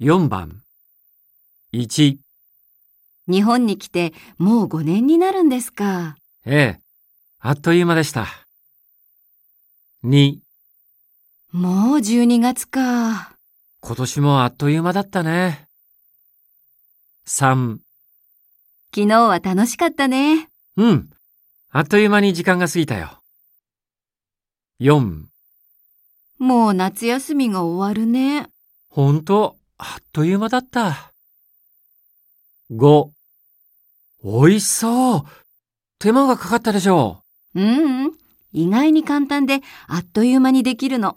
4番1、日本に来てもう5年になるんですか。ええ、あっという間でした。2、もう12月か。今年もあっという間だったね。3、昨日は楽しかったね。うん、あっという間に時間が過ぎたよ。4、もう夏休みが終わるね。ほんと、あっという間だった。5、美味しそう。手間がかかったでしょううん、意外に簡単であっという間にできるの。